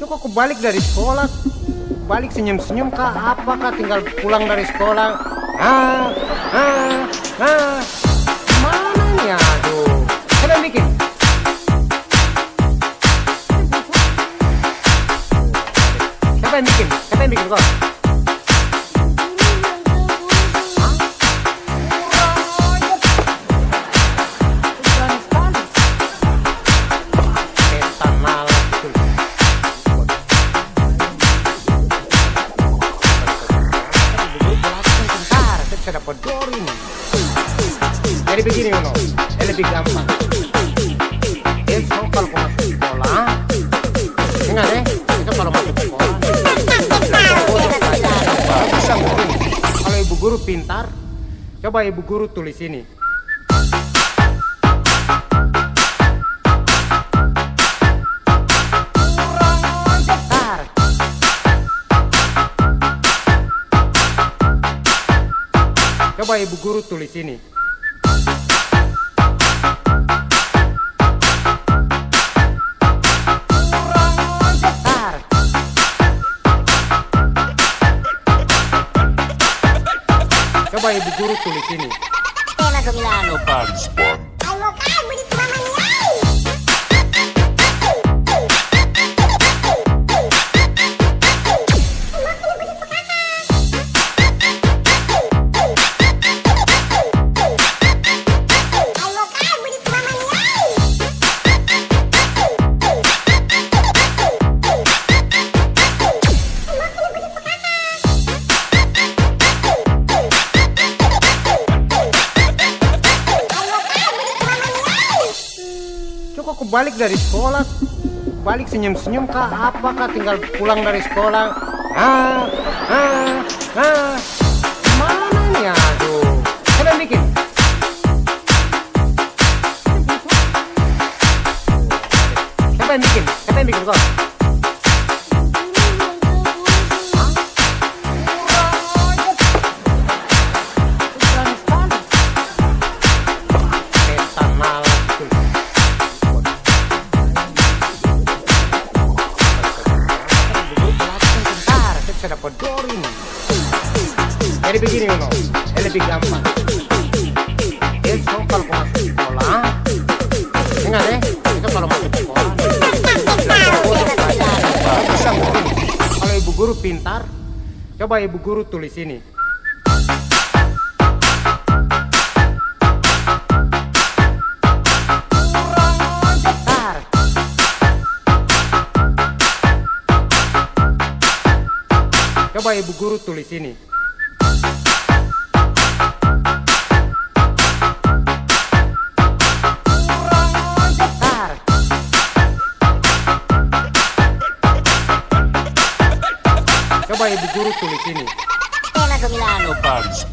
Coba aku balik dari sekolah, balik senyum-senyum kah? Apakah tinggal pulang dari sekolah? Ah, ah, ah. Mana nih aduh? Yang bikin? Siapa yang bikin? Siapa yang bikin kok? Saya dapat dori. Jadi begini Uno, ini lebih gampang. Besok kalau kau masuk sekolah, ingat ya, besok kalau masuk sekolah. Kalau ibu guru pintar, coba ibu guru tulis ini. Coba ibu guru tulis ini. Coba ibu guru tulis ini. Tenago Milano. Paris aku balik dari sekolah, balik senyum-senyum kah? Apakah tinggal pulang dari sekolah? Ah, ah, ah. Mana nih aduh? Yang bikin? Siapa yang bikin? Siapa yang bikin kok? Jadi begini ini lebih gampang. Besok kalau kau masuk sekolah, ingat ya, besok kalau masuk sekolah. Kalau ibu guru pintar, coba ibu guru tulis ini. Coba ibu guru tulis ini. Coba ibu guru tulis ini. Tenago Milano. Paris.